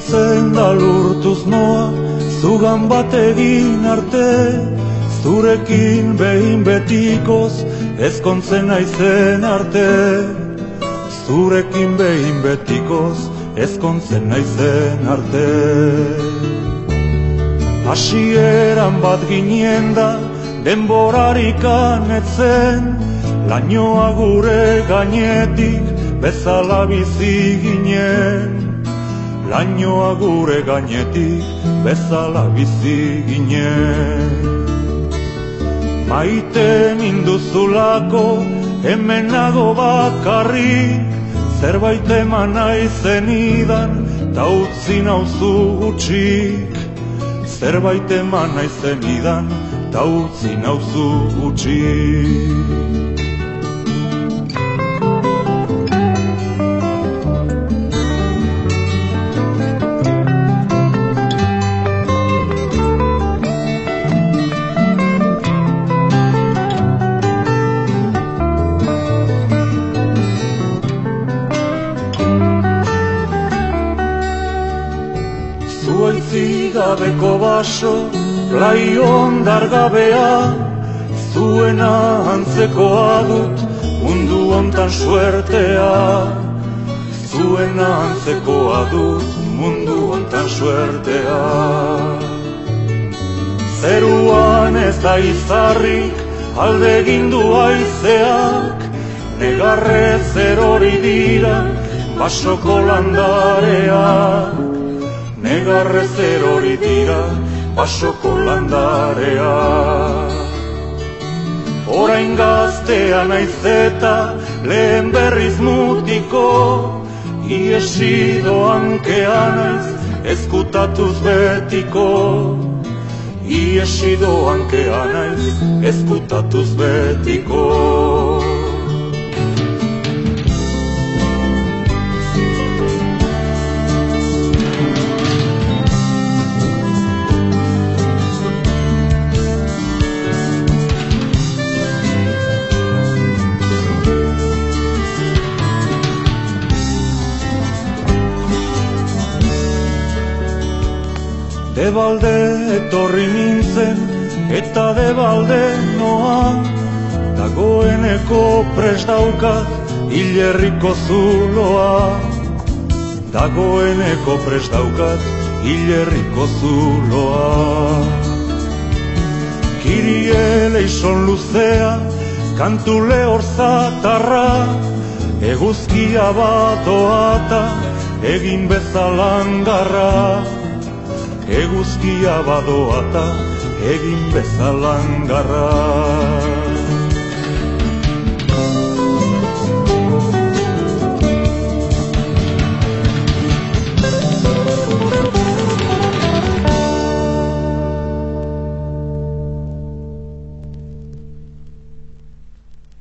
zenda lurtuz noa, zugan bat egin arte, zurekin behin betikoz, ezkontzen naizen arte. Zurekin behin betikoz, ezkontzen naizen arte. Hasieran bat ginen da, denborarik anetzen, lainoa gure gainetik, bezala bizi ginen. Lainoa gure gainetik, bezala bizi ginen. Maite minduzulako, hemen nago bakarrik, zerbait eman naizen idan, ta utzi nauzu gutxik. Zerbait eman naizen idan, ta utzi nauzu gutxik. Zuaitzi gabeko baso, plai ondar gabea, zuena antzekoa dut, mundu ontan suertea. Zuena antzekoa dut, mundu ontan suertea. Zeruan ez da izarrik, alde gindu aizeak, negarrez erori dira, basoko landareak. Negarrez erori dira basoko landarea. Orain gaztea naiz eta lehen berriz mutiko Iesi doankea naiz ezkutatuz betiko. Iesi doankea naiz ezkutatuz betiko Debalde etorri nintzen eta debalde noa. Dagoeneko prest daukat hilerriko zuloa. Dagoeneko prest daukat hilerriko zuloa. Kirie izon luzea, kantu lehor zatarra. Eguzkia bat doata, egin bezalangarra Eguzkia badoata egin bezalan garra